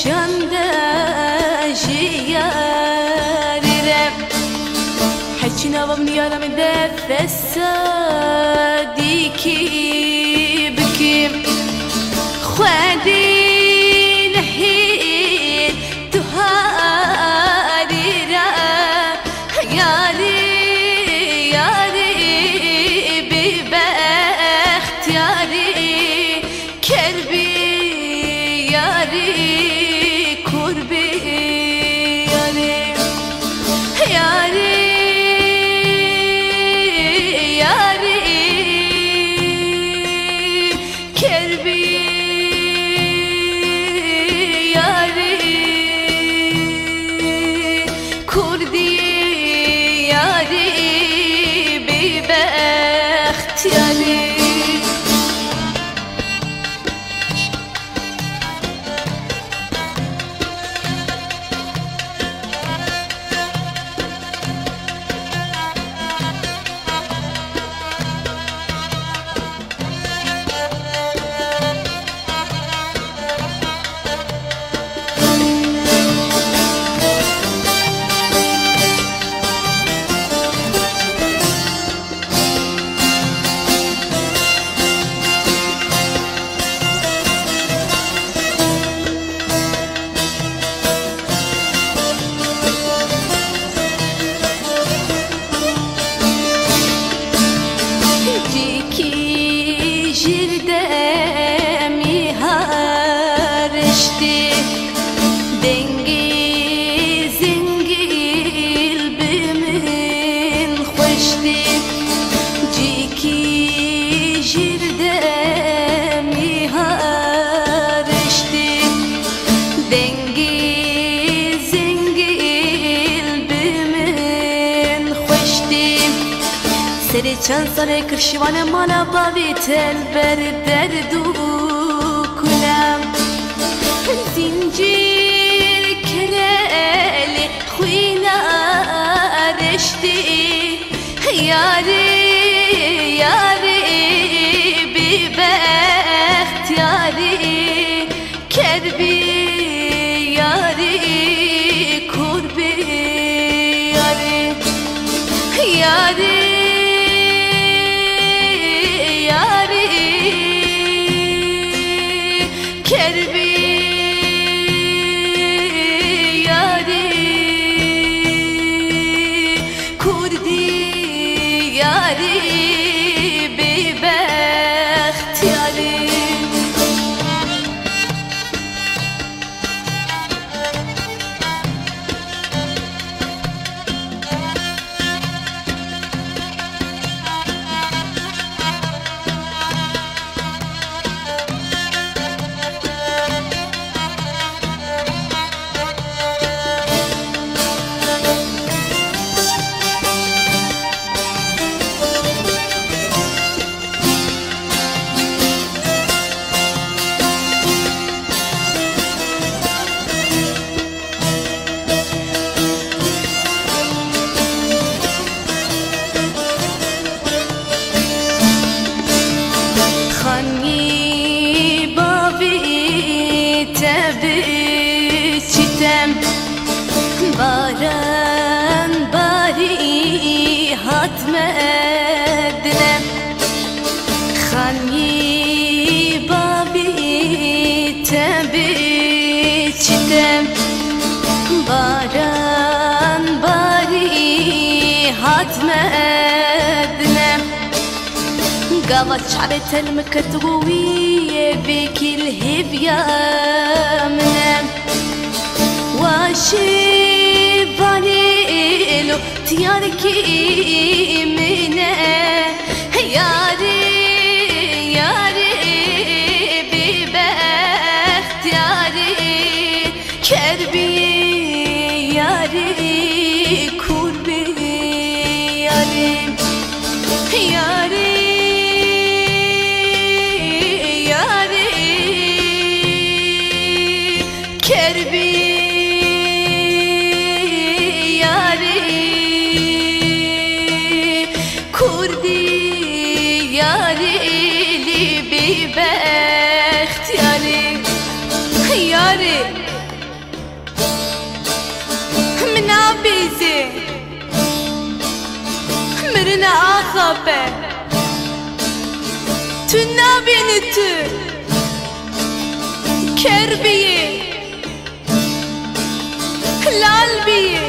şende جيارم حكينا وابني انا مدافع صديقي بكيم خوادي نحيل تهاري ياري ياري ببختياري كربي ياري kerbi yari kurdi yari bi bext yari سری چند سال کرشوان مالا باوی تل بر دردو کنم زنجیر کرلی خوینا رشتی یاری یاری بی بخت یاری کربی Yaren bari hatmedlem Hani babi tebi çitem Baran bari hatmedlem Gava çabetel mekatguviye vekil hevya mne Diyar kimine من عبيزي برنا آخابه تو نبینی تو کربیه لال بیه